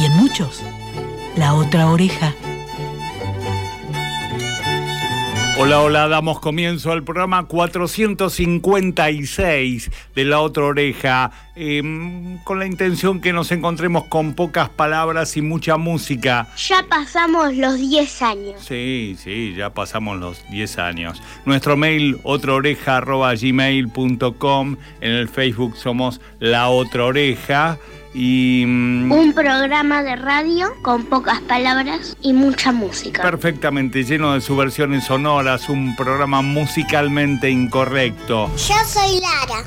y en muchos, la otra oreja. Hola, hola, damos comienzo al programa 456 de La Otra Oreja, em, con la intención que nos encontremos con pocas palabras y mucha música. Ya pasamos los 10 años. Sí, sí, ya pasamos los 10 años. Nuestro mail, otraoreja.gmail.com, en el Facebook somos La Otra Oreja. Y, mm, Un programa de radio con pocas palabras y mucha música. Perfectamente, lleno de subversiones sonoras, un programa musicalmente incorrecto. Yo soy Lara.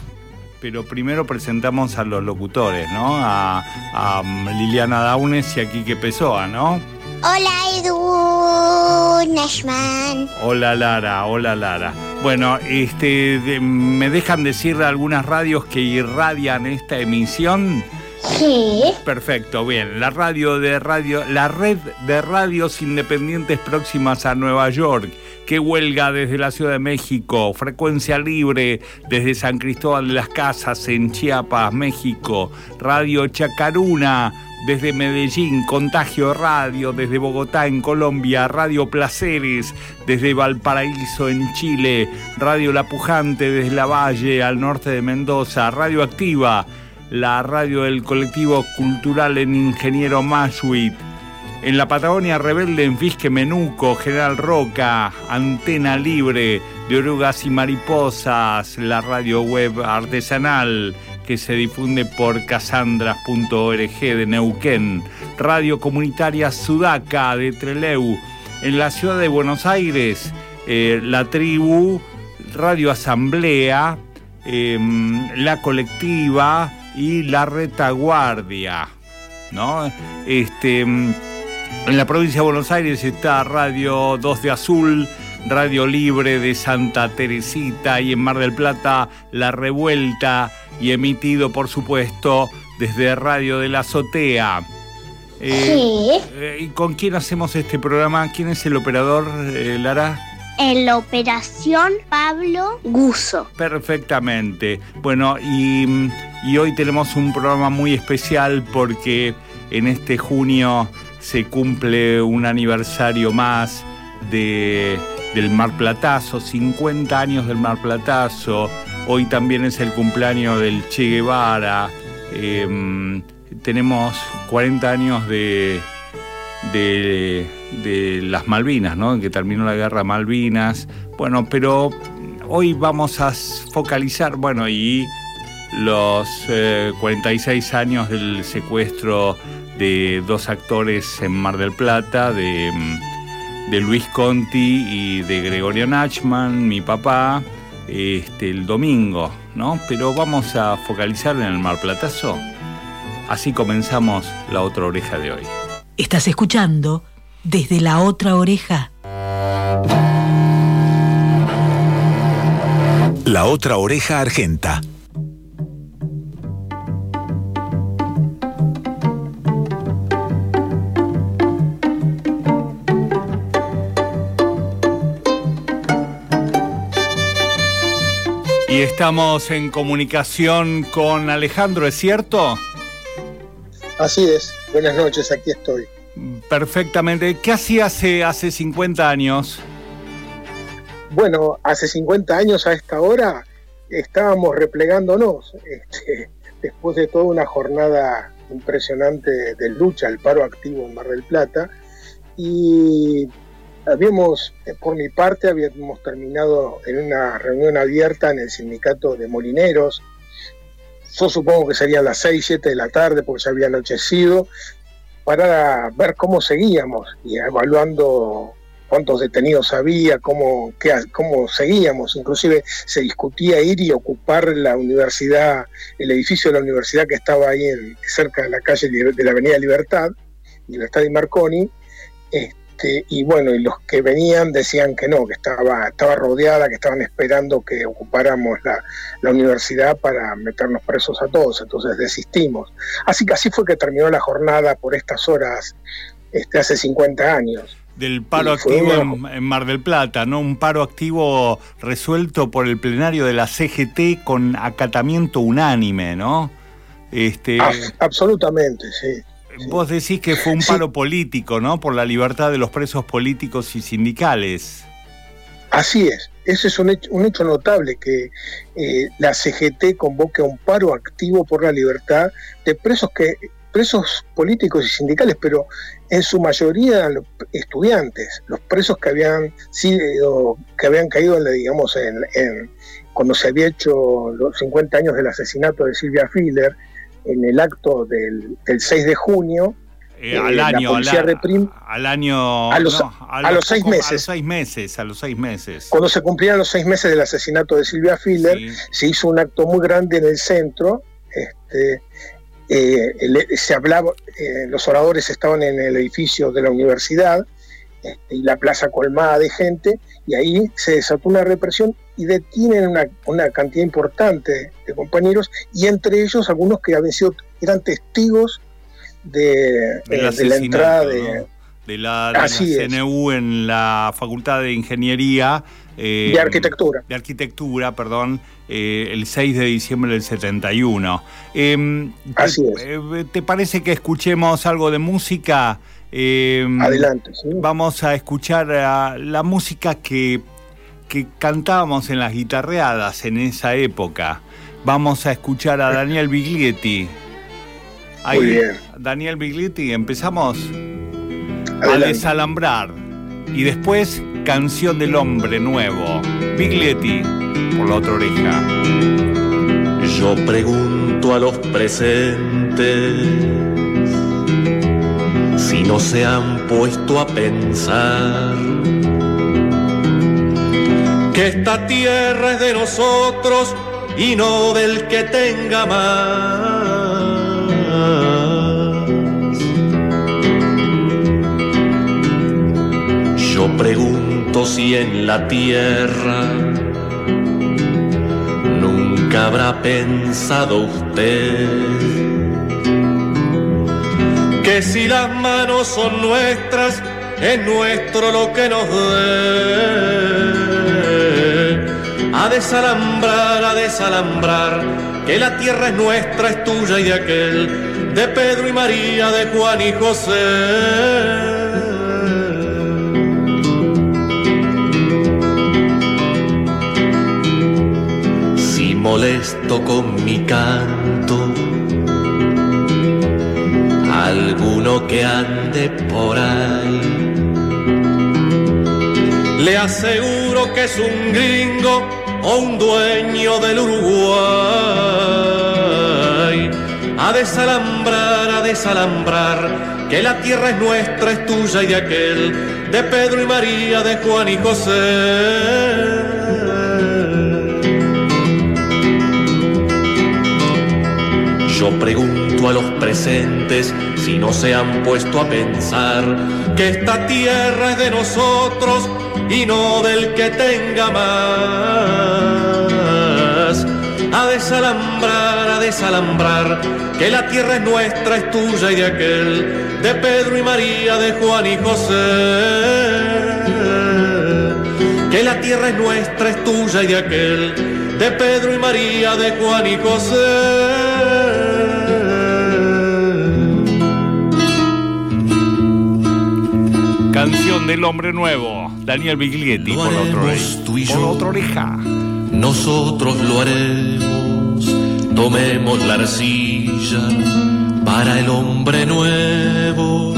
Pero primero presentamos a los locutores, ¿no? A, a mm, Liliana Daunes y a Quique Pessoa, ¿no? Hola Edu Nashman. Hola Lara, hola Lara. Bueno, este, de- ¿me dejan decir algunas radios que irradian esta emisión? Sí. Perfecto, bien. La radio de radio, la red de radios independientes próximas a Nueva York, que huelga desde la Ciudad de México, frecuencia libre desde San Cristóbal de las Casas en Chiapas, México, Radio Chacaruna desde Medellín, Contagio Radio desde Bogotá en Colombia, Radio Placeres desde Valparaíso en Chile, Radio La Pujante desde La Valle al norte de Mendoza, Radio Activa la radio del colectivo cultural en Ingeniero Mashuit, en la Patagonia Rebelde en Fisque Menuco, General Roca, Antena Libre de Orugas y Mariposas, la radio web artesanal que se difunde por casandras.org de Neuquén, radio comunitaria Sudaca de Treleu, en la ciudad de Buenos Aires, eh, la tribu, Radio Asamblea, em, la colectiva y la retaguardia, ¿no? Este, mm, en la provincia de Buenos Aires está Radio 2 de Azul, Radio Libre de Santa Teresita y en Mar del Plata La Revuelta y emitido por supuesto desde Radio de la Azotea. Eh, Sí. eh, ¿Y con quién hacemos este programa? ¿Quién es el operador, eh, Lara? En la operación Pablo Guso. Perfectamente. Bueno, y, y hoy tenemos un programa muy especial porque en este junio se cumple un aniversario más de, del Mar Platazo, 50 años del Mar Platazo. Hoy también es el cumpleaños del Che Guevara. Em, tenemos 40 años de, de, de las Malvinas, ¿no? Que terminó la guerra Malvinas. Bueno, pero hoy vamos a focalizar, bueno, y los eh, 46 años del secuestro de dos actores en Mar del Plata, de, de Luis Conti y de Gregorio Nachman, mi papá, este, el domingo, ¿no? Pero vamos a focalizar en el Mar Platazo. Así comenzamos la otra oreja de hoy. Estás escuchando desde la otra oreja. La otra oreja argenta. Y estamos en comunicación con Alejandro, ¿es cierto? Así es, buenas noches, aquí estoy. Perfectamente. ¿Qué hacía hace, hace 50 años? Bueno, hace 50 años a esta hora estábamos replegándonos, este, después de toda una jornada impresionante de lucha, el paro activo en Mar del Plata, y habíamos, eh, por mi parte, habíamos terminado en una reunión abierta en el sindicato de molineros. Yo supongo que serían las 6, 7 de la tarde porque se había anochecido, para ver cómo seguíamos y evaluando cuántos detenidos había, cómo, qué, cómo seguíamos. Inclusive se discutía ir y ocupar la universidad, el edificio de la universidad que estaba ahí en, cerca de la calle de la Avenida Libertad. Libertad y Marconi, este, y bueno, y los que venían decían que no, que estaba, estaba rodeada, que estaban esperando que ocupáramos la, universidad para meternos presos a todos, entonces desistimos. Así que así fue que terminó la jornada por estas horas este, hace 50 años. Del paro activo en, Mar del Plata, ¿no? Un paro activo resuelto por el plenario de la CGT con acatamiento unánime, ¿no? Este, absolutamente, sí. Vos decís que fue un paro político, ¿no? Por la libertad de los presos políticos y sindicales. Así es. Ese es un hecho, notable que eh, la CGT convoque a un paro activo por la libertad de presos que presos políticos y sindicales, pero en su mayoría estudiantes, los presos que habían sido, que habían caído en, digamos, en, cuando se había hecho los 50 años del asesinato de Silvia Filler, en el acto del, 6 de junio. Eh, al, año, al año, a los, a los seis meses. A los seis meses, a los seis meses. Cuando se cumplían los seis meses del asesinato de Silvia Filler, se hizo un acto muy grande en el centro. Este, eh, se hablaba, eh, los oradores estaban en el edificio de la universidad y la plaza colmada de gente, y ahí se desató una represión y detienen una, cantidad importante de compañeros, y entre ellos algunos que habían sido, eran testigos de, la entrada de, de la, CNU en la Facultad de Ingeniería. Eh, de Arquitectura. De Arquitectura, perdón, eh, el 6 de diciembre del 71. Em, Así es. Eh, ¿Te parece que escuchemos algo de música? Em, Adelante. Sí. Vamos a escuchar la música que, que cantábamos en las guitarreadas en esa época. Vamos a escuchar a Daniel Biglietti. Muy bien. Daniel Biglietti, empezamos a desalambrar. Y después, Canción del Hombre Nuevo. Biglietti, por la otra oreja. Yo pregunto a los presentes si no se han puesto a pensar que esta tierra es de nosotros y no del que tenga más. Yo pregunto si en la tierra nunca habrá pensado usted si las manos son nuestras, es nuestro lo que nos dé. A desalambrar, a desalambrar, que la tierra es nuestra, es tuya y de aquel, de Pedro y María, de Juan y José. molesto con mi canto. Alguno que ande por ahí. Le aseguro que es un gringo o un dueño del Uruguay. A desalambrar, a desalambrar, que la tierra es nuestra, es tuya y de aquel, de Pedro y María, de Juan y José. Yo pregunto a los presentes si no se han puesto a pensar que esta tierra es de nosotros y no del que tenga más. A desalambrar, a desalambrar, que la tierra es nuestra, es tuya y de aquel, de Pedro y María, de Juan y José. Que la tierra es nuestra, es tuya y de aquel, de Pedro y María, de Juan y José. Canción del hombre nuevo, Daniel Biglietti, por, otro, por otra oreja. Nosotros lo haremos, tomemos la arcilla para el hombre nuevo.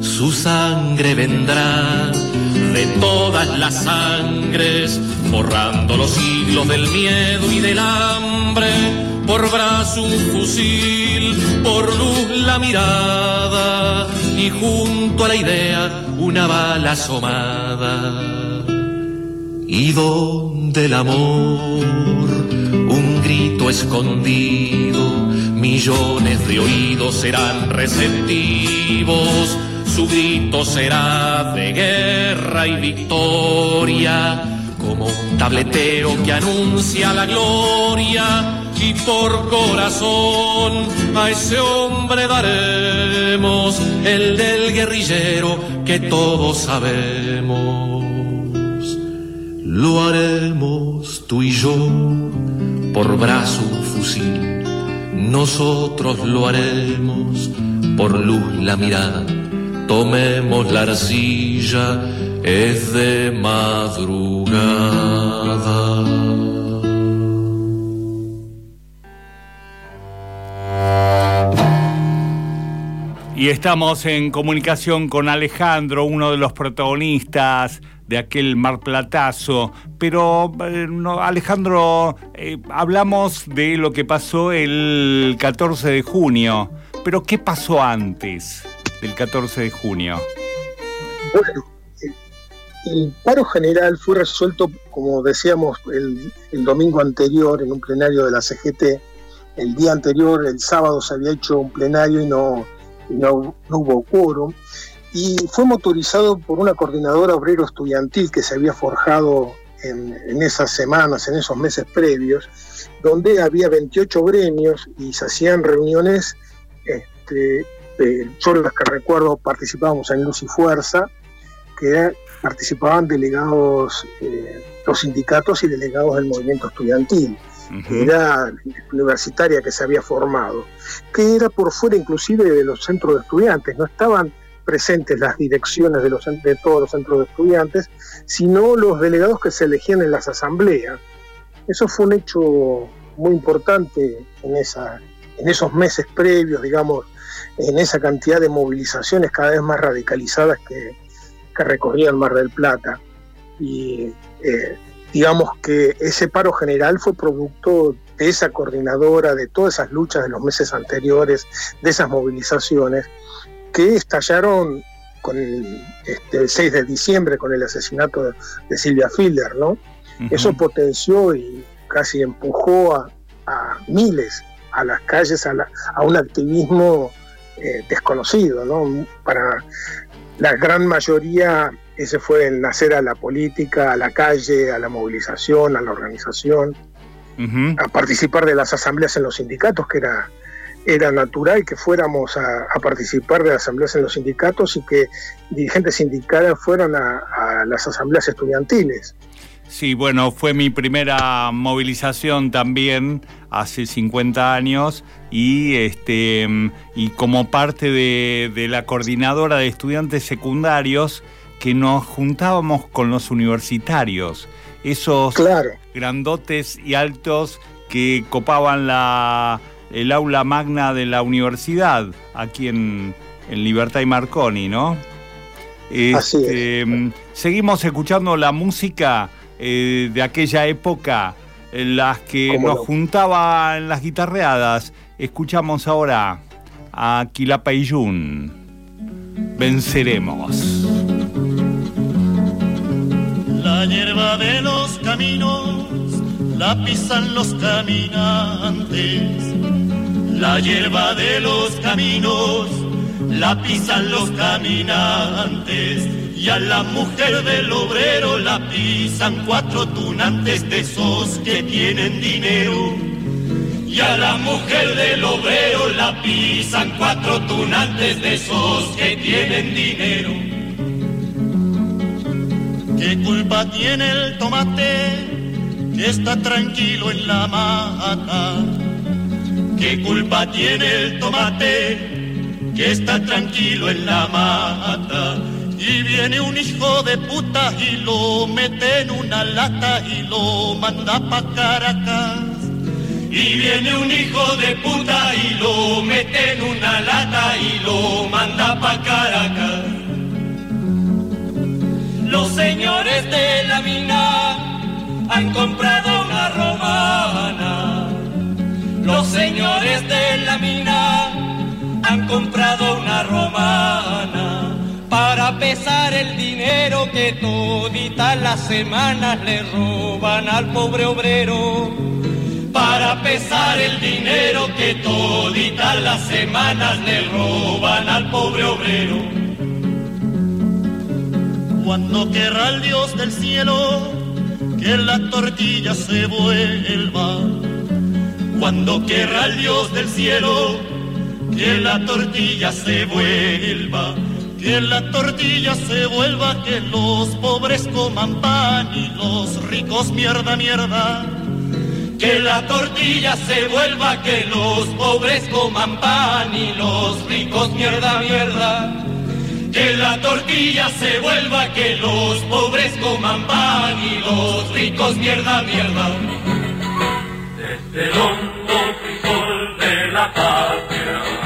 Su sangre vendrá de todas las sangres, borrando los siglos del miedo y del hambre. Por brazo un fusil, por luz la mirada y junto a la idea una bala asomada. Y donde el amor, un grito escondido, millones de oídos serán receptivos, su grito será de guerra y victoria, como un tabletero que anuncia la gloria, y por corazón a ese hombre daremos el del guerrillero que todos sabemos. Lo haremos tú y yo por brazo fusil, nosotros lo haremos por luz la mirada, tomemos la arcilla, es de madrugada. Y estamos en comunicación con Alejandro, uno de los protagonistas de aquel marplatazo. Pero, eh, Alejandro, eh, hablamos de lo que pasó el 14 de junio. Pero, ¿qué pasó antes del 14 de junio? Bueno, el paro general fue resuelto, como decíamos el, domingo anterior, en un plenario de la CGT. El día anterior, el sábado, se había hecho un plenario y no no, hubo quórum, y fue motorizado por una coordinadora obrero estudiantil que se había forjado en, esas semanas, en esos meses previos, donde había 28 gremios y se hacían reuniones, este, eh, las que recuerdo participábamos en Luz y Fuerza, que participaban delegados, eh, los sindicatos y delegados del movimiento estudiantil que era universitaria que se había formado, que era por fuera inclusive de los centros de estudiantes, no estaban presentes las direcciones de, los, de todos los centros de estudiantes, sino los delegados que se elegían en las asambleas. Eso fue un hecho muy importante en, esa, en esos meses previos, digamos, en esa cantidad de movilizaciones cada vez más radicalizadas que, que recorrían Mar del Plata. Y eh, digamos que ese paro general fue producto de esa coordinadora, de todas esas luchas de los meses anteriores, de esas movilizaciones, que estallaron con el, este, 6 de diciembre con el asesinato de, Silvia Fielder, ¿no? Eso potenció y casi empujó a, miles a las calles, a, un activismo eh, desconocido, ¿no? Para la gran mayoría ese fue el nacer a la política, a la calle, a la movilización, a la organización, a participar de las asambleas en los sindicatos, que era, era natural que fuéramos a, participar de las asambleas en los sindicatos y que dirigentes sindicales fueran a, las asambleas estudiantiles. Sí, bueno, fue mi primera movilización también hace 50 años y este y como parte de, de la coordinadora de estudiantes secundarios que nos juntábamos con los universitarios, esos grandotes y altos que copaban la, el aula magna de la universidad, aquí en, Libertad y Marconi, ¿no? Este, seguimos escuchando la música eh, de aquella época, en las que nos juntaba en las guitarreadas. Escuchamos ahora a Quilapayún. Venceremos hierba de los caminos la pisan los caminantes. La hierba de los caminos la pisan los caminantes. Y a la mujer del obrero la pisan cuatro tunantes de esos que tienen dinero. Y a la mujer del obrero la pisan cuatro tunantes de esos que tienen dinero. ¿Qué culpa tiene el tomate que está tranquilo en la mata? ¿Qué culpa tiene el tomate que está tranquilo en la mata? Y viene un hijo de puta y lo mete en una lata y lo manda pa' Caracas. Y viene un hijo de puta y lo mete en una lata y lo manda pa' Caracas. Los señores de la mina han comprado una romana. Los señores de la mina han comprado una romana pesar el dinero que toditas las semanas le roban al pobre obrero. Para pesar el dinero que toditas las semanas le roban al pobre obrero. Cuando querrá el Dios del cielo que la tortilla se vuelva. Cuando querrá el Dios del cielo que la tortilla se vuelva. Que la tortilla se vuelva, que los pobres coman pan y los ricos mierda, mierda. Que la tortilla se vuelva, que los pobres coman pan y los ricos mierda, mierda. Que la tortilla se vuelva, que los pobres coman pan y los ricos mierda, mierda. Desde el hondo frisol de la patria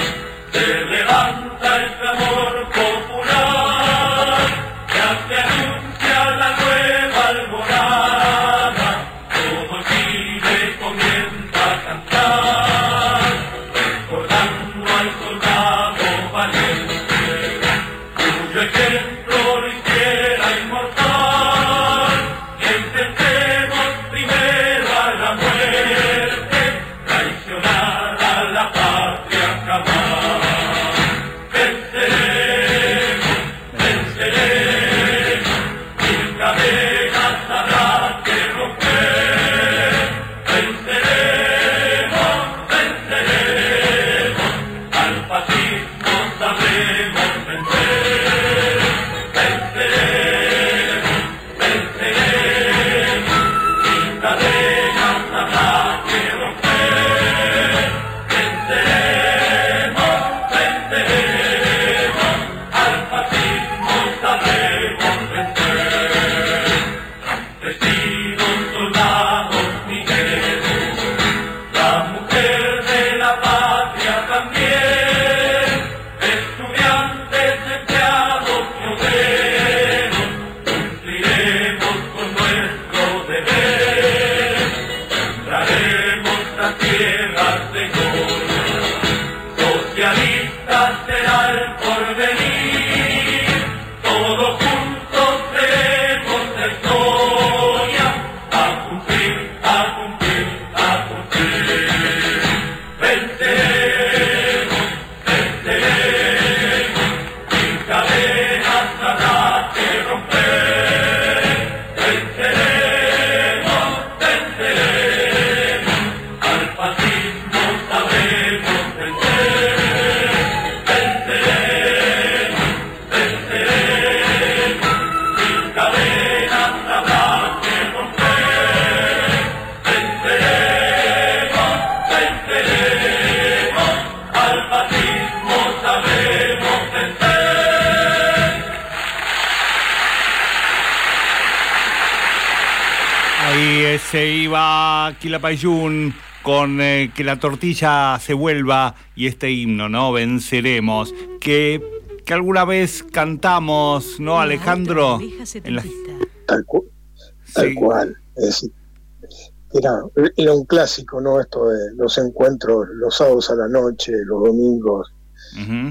se iba Quilapayún con eh, que la tortilla se vuelva y este himno, ¿no? Venceremos. Que, que alguna vez cantamos, ¿no, Alejandro? En la- tal, cu- tal Sí. cual. Es era, era un clásico, ¿no? Esto de los encuentros los sábados a la noche, los domingos,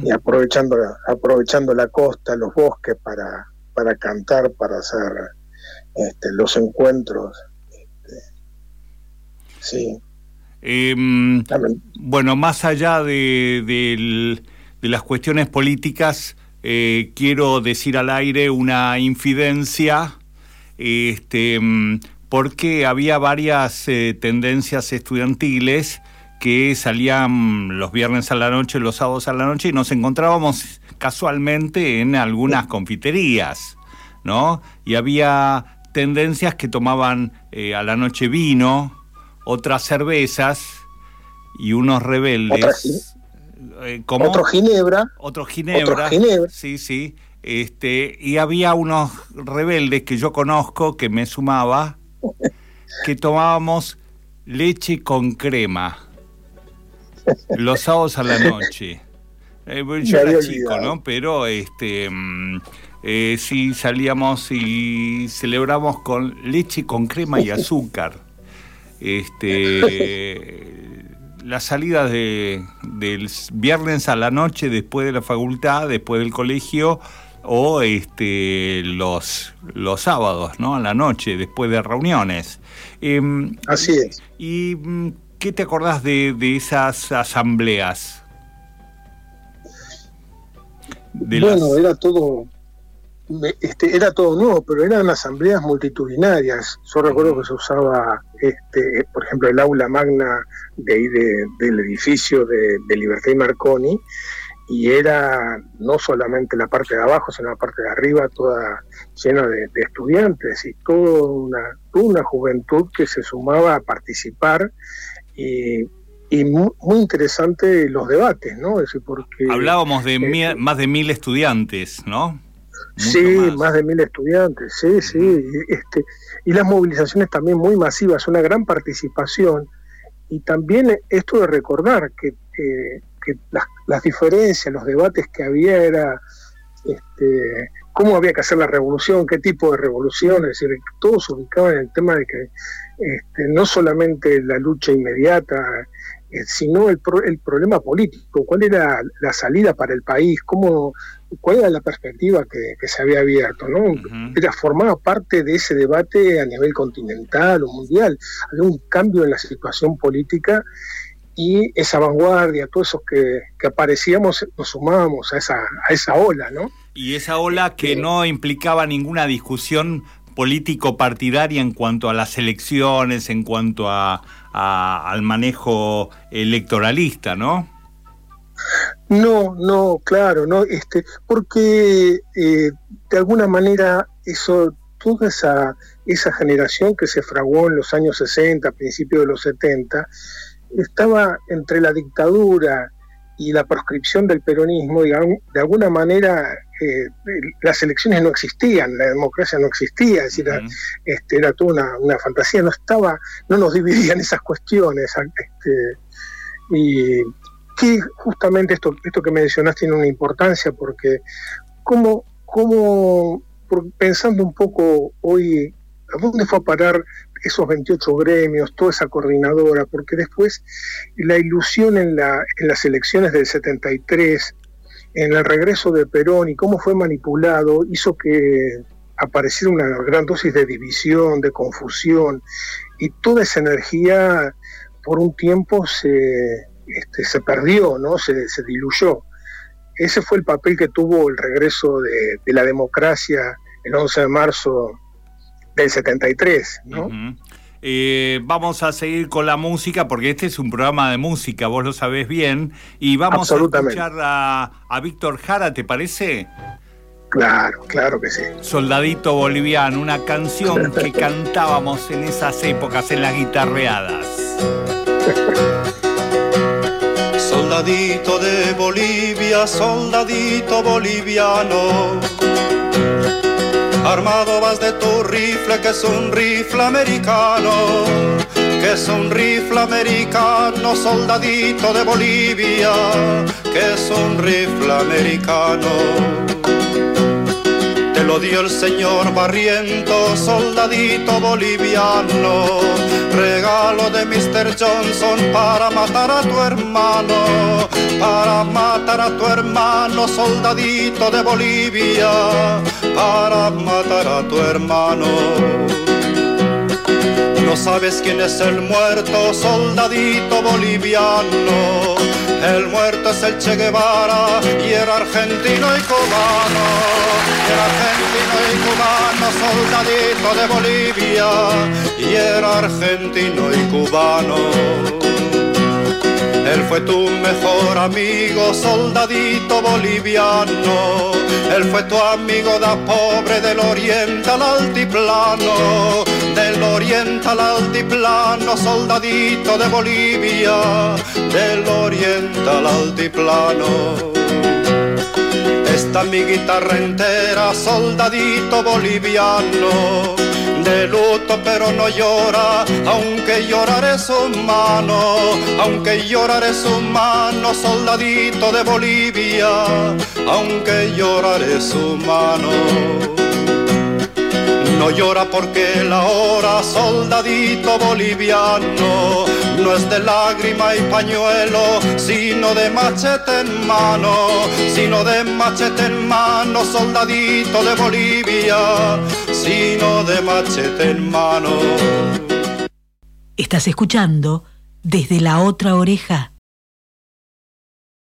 y aprovechando la, aprovechando la costa, los bosques para, para cantar, para hacer este, los encuentros. Sí, Em, Bueno, más allá de, las cuestiones políticas, eh, quiero decir al aire una infidencia, este, mm, porque había varias eh, tendencias estudiantiles que salían los viernes a la noche, los sábados a la noche, y nos encontrábamos casualmente en algunas confiterías, ¿no? Y había tendencias que tomaban eh, a la noche vino, otras cervezas y unos rebeldes. Eh, ¿cómo? otro Ginebra, Otro ginebra. otro Ginebra. Sí, sí. Este, y había unos rebeldes que yo conozco, que me sumaba, que tomábamos leche con crema los sábados a la noche. Eh, bueno, yo era chico, olvidado. ¿no? Pero este mm, eh, sí salíamos y celebramos con leche con crema y azúcar. Este las salidas de, del viernes a la noche después de la facultad, después del colegio, o este los, los sábados, ¿no? A la noche, después de reuniones. Em, así es. y mm, ¿Qué te acordás de, de esas asambleas? De bueno, las- era todo, este, era todo nuevo, pero eran asambleas multitudinarias. Yo recuerdo que se usaba, este, por ejemplo, el aula magna de ahí de- del edificio de, de Libertad y Marconi, y era no solamente la parte de abajo, sino la parte de arriba, toda llena de, de estudiantes y toda una, toda una juventud que se sumaba a participar. Y, y mu- muy, interesante los debates, ¿no? Es decir, porque Hablábamos de eh, mi- más de mil estudiantes, ¿no? Sí, más. de mil estudiantes, sí, sí. y, Este, y las movilizaciones también muy masivas, una gran participación. Y también esto de recordar que, eh, que las, las diferencias, los debates que había era este, cómo había que hacer la revolución, qué tipo de revolución, es decir, todos se ubicaban en el tema de que este, no solamente la lucha inmediata, eh, sino el, pro- el problema político, cuál era la salida para el país, cómo, cuál era la perspectiva que, que se había abierto, ¿no? Era, formaba parte de ese debate a nivel continental o mundial. Había un cambio en la situación política y esa vanguardia, todos esos que, que aparecíamos, nos sumábamos a esa, a esa ola, ¿no? Y esa ola que no implicaba ninguna discusión político-partidaria en cuanto a las elecciones, en cuanto a, a- al manejo electoralista, ¿no? No, no, claro, no, este, porque eh, de alguna manera eso, toda esa, esa generación que se fraguó en los años 60, principios de los 70, estaba entre la dictadura y la proscripción del peronismo, digamos, de alguna manera eh, las elecciones no existían, la democracia no existía, es decir, era, este, era toda una, una fantasía, no estaba, no nos dividían esas cuestiones, este, y que justamente esto, esto que mencionas tiene una importancia porque cómo por- pensando un poco hoy, ¿a dónde fue a parar esos 28 gremios, toda esa coordinadora? Porque después la ilusión en, la, en las elecciones del 73, en el regreso de Perón y cómo fue manipulado, hizo que apareciera una gran dosis de división, de confusión, y toda esa energía por un tiempo se, este, se perdió, ¿no? Se, se diluyó. Ese fue el papel que tuvo el regreso de, de la democracia el 11 de marzo del 73, ¿no? Ujú. Eh, vamos a seguir con la música porque este es un programa de música, vos lo sabés bien, y vamos a escuchar a, a Víctor Jara, ¿te parece? Claro, claro que sí. Soldadito Boliviano, una canción que cantábamos en esas épocas en las guitarreadas. Soldadito de Bolivia, soldadito boliviano. Armado vas de tu rifle, que es un rifle americano. Que es un rifle americano, soldadito de Bolivia. Que es un rifle americano. Te lo dio el señor Barriento, soldadito boliviano. Regalo de Mr. Johnson para matar a tu hermano. Para matar a tu hermano, soldadito de Bolivia. Para matar a tu hermano. No sabes quién es el muerto, soldadito boliviano. El muerto es el Che Guevara y era argentino y cubano. Era argentino y cubano, soldadito de Bolivia. Y era argentino y cubano. Él fue tu mejor amigo, soldadito boliviano. Él fue tu amigo da pobre del oriente al altiplano. Del oriente al altiplano, soldadito de Bolivia. Del al altiplano. Esta mi guitarra entera, soldadito boliviano. De luto pero no llora, aunque llorar es humano, aunque llorar es humano, soldadito de Bolivia, aunque llorar es humano. No llora porque la hora, soldadito boliviano, no es de lágrima y pañuelo, sino de machete en mano, sino de machete en mano, soldadito de Bolivia, sino de machete en mano. Estás escuchando desde la otra oreja.